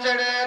चढ़े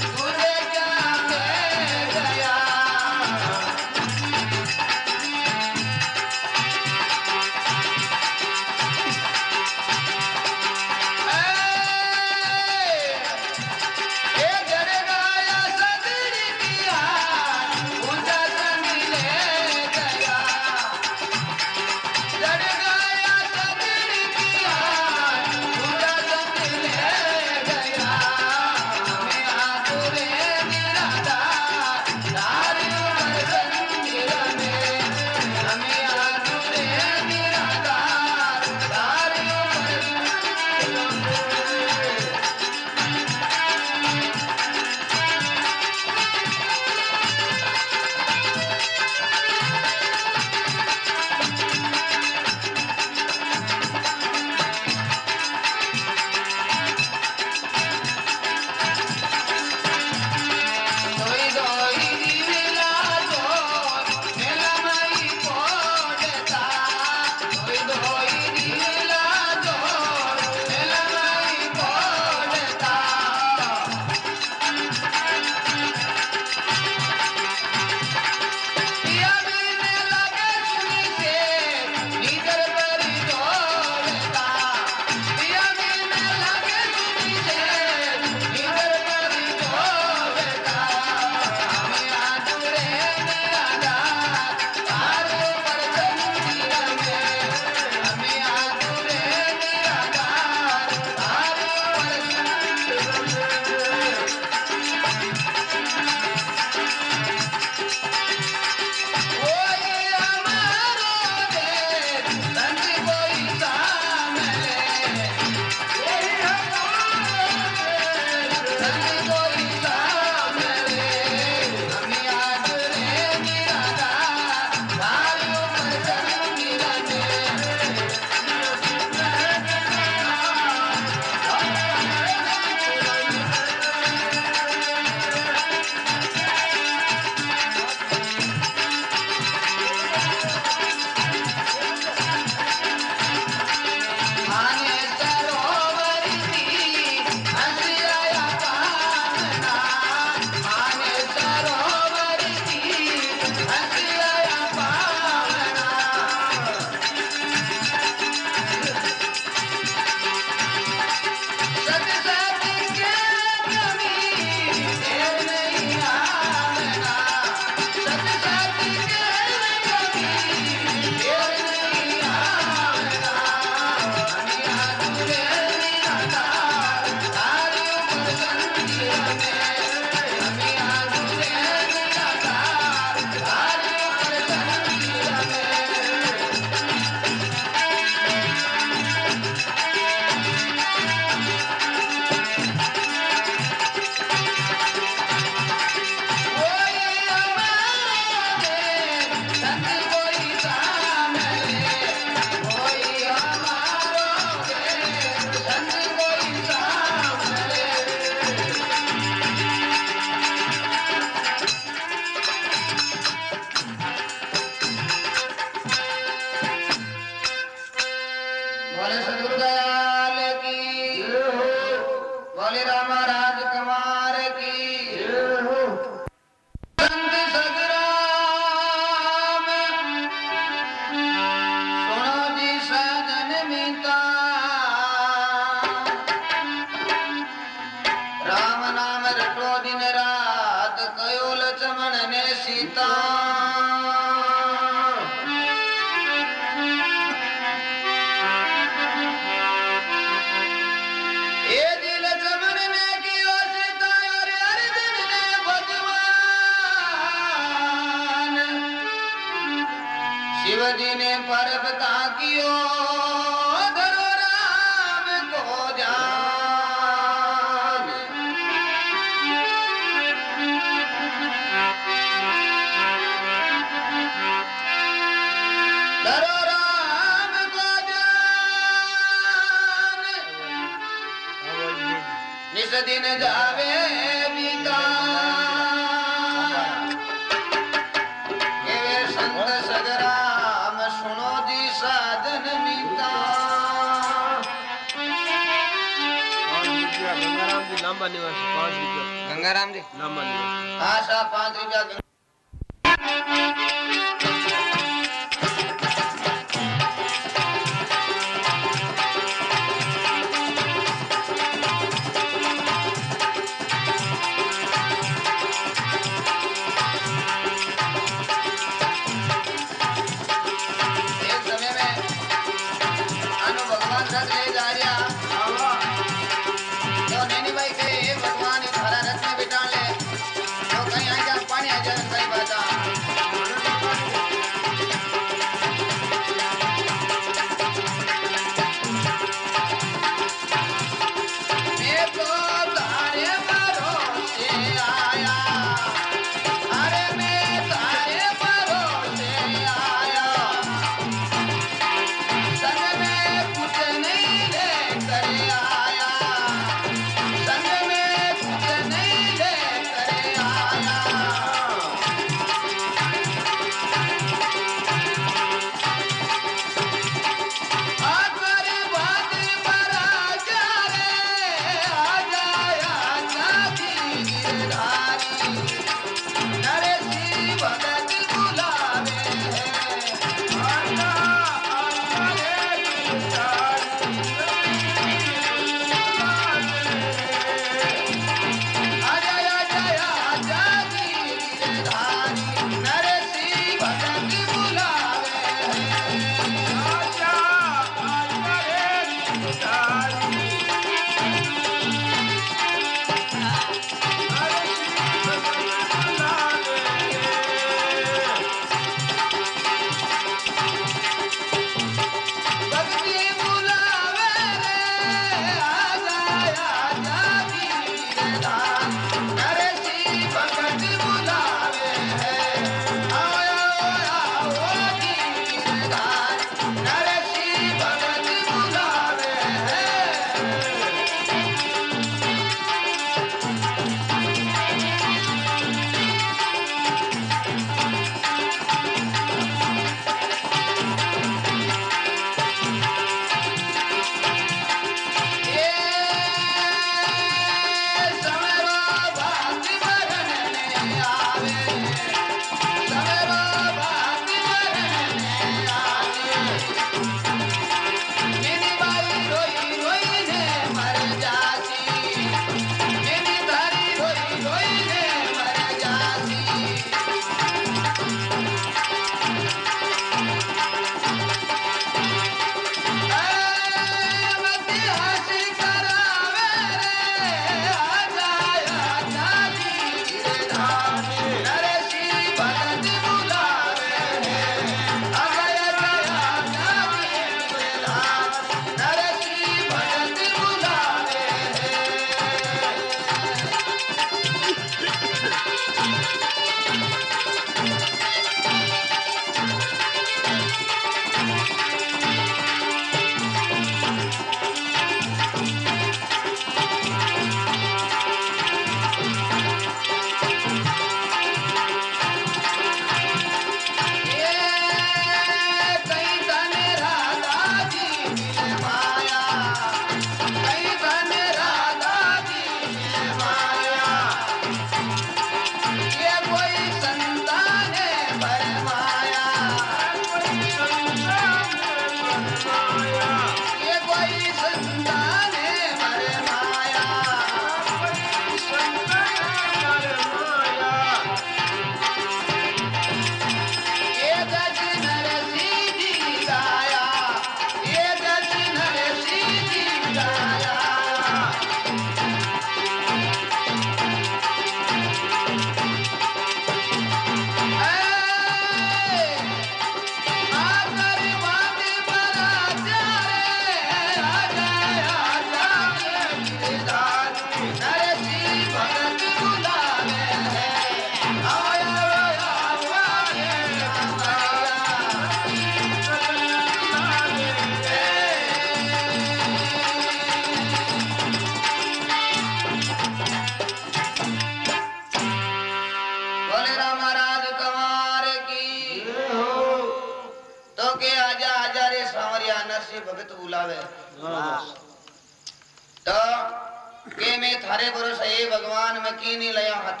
की नहीं लया हाथ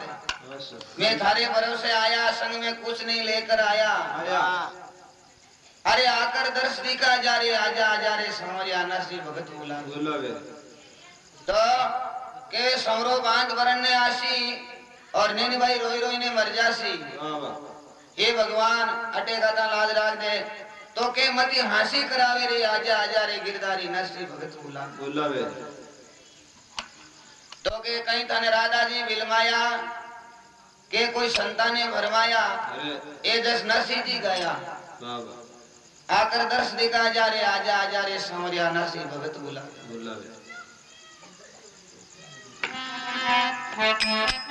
मैं थारे भरोसे आया संग में कुछ नहीं लेकर आया। अरे आकर दर्श दिखा जा रे आजा आजा रे समरिया नसी भगत बुलावे तो के सौरो बाँध वरण ने आसी और नीनी भाई रोई रोई ने मर जासी हे भगवान अटे गाता लाज राख दे। तो के मती हांसी करावे रे आजा आजा रे गिरधारी नसी भगत बुलावे तो के कहीं तने राधा जी बिलमाया के कोई संता ने भरमाया ए जस नरसिंह जी गया। आकर दर्श दिखा जा रे आजा आजा रे समरिया नरसिंह भगत बुला। राम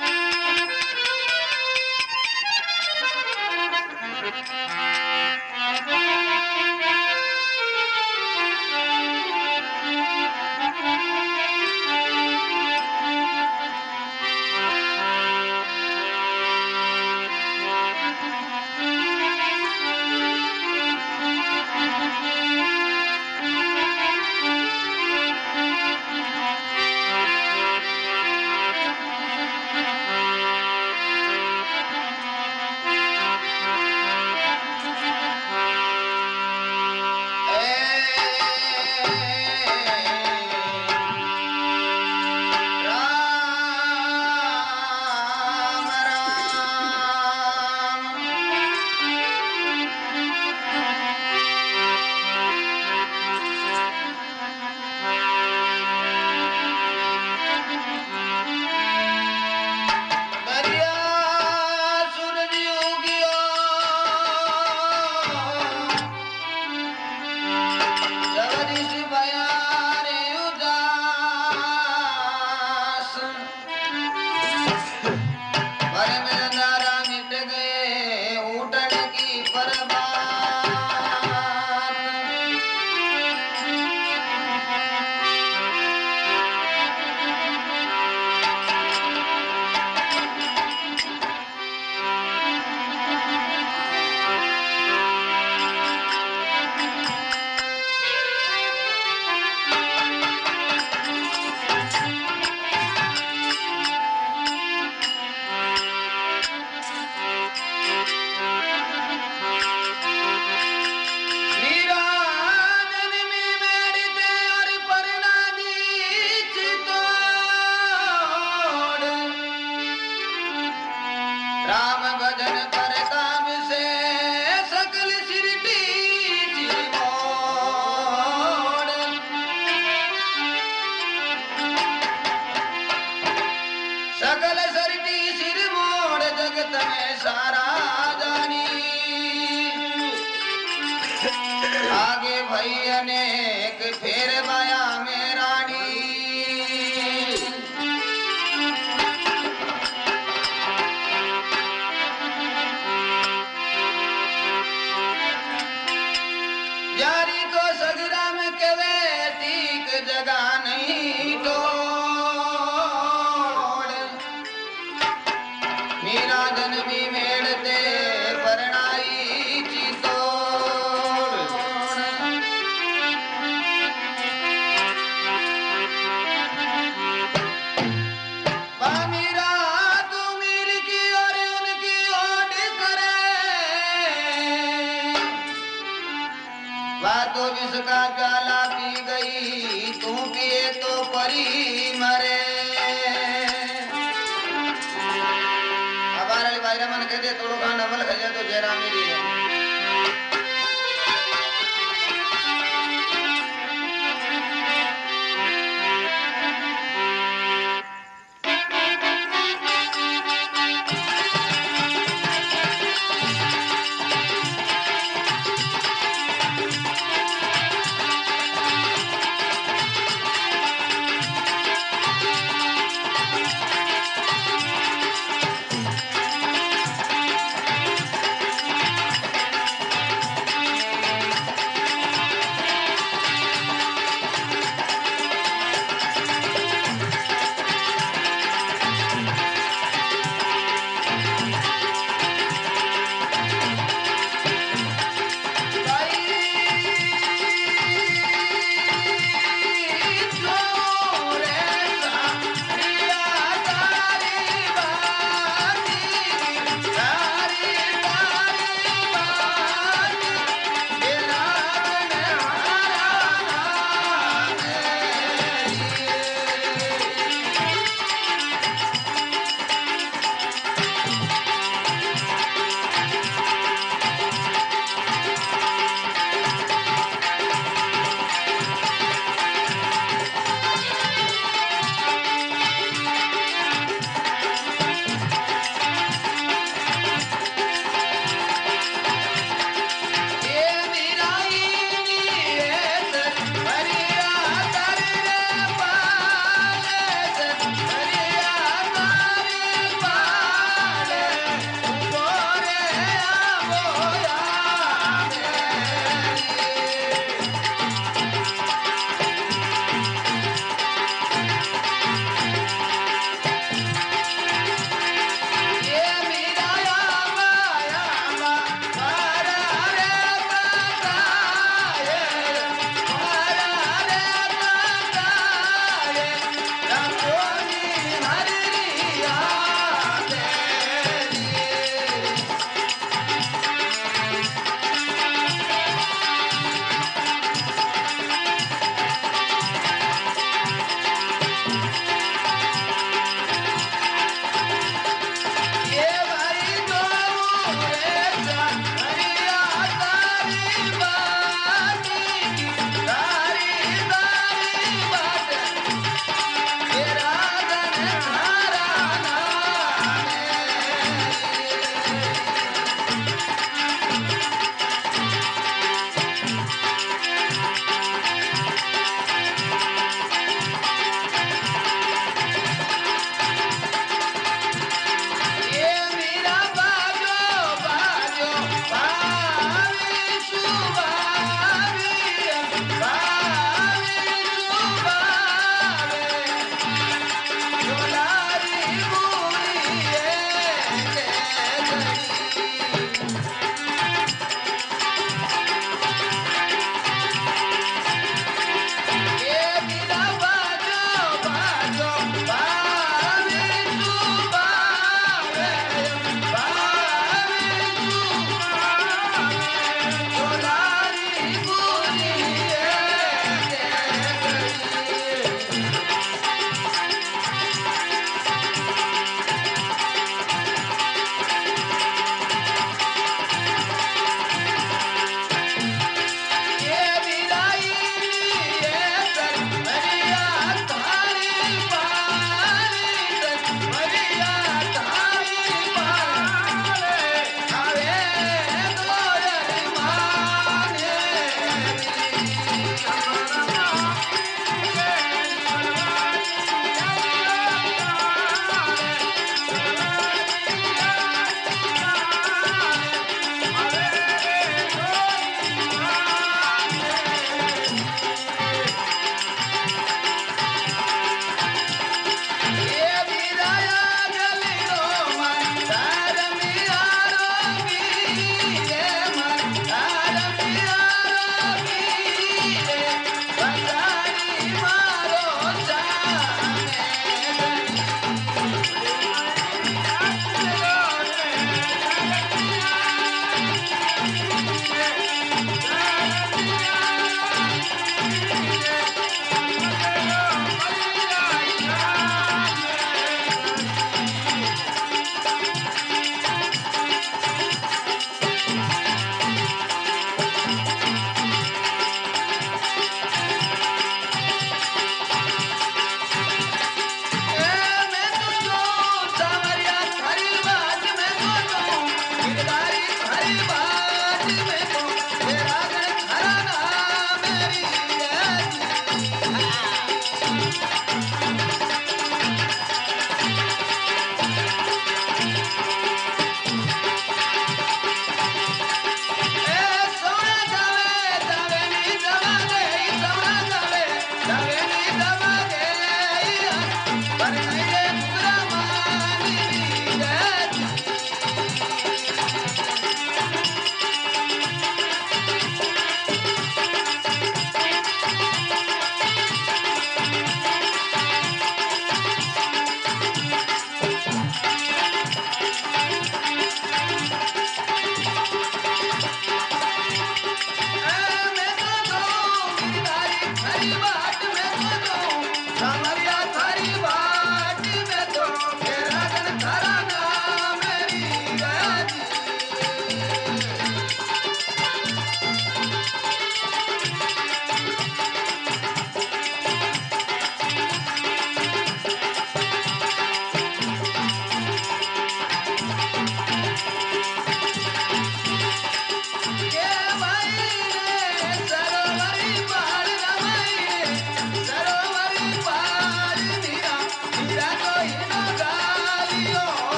जगत में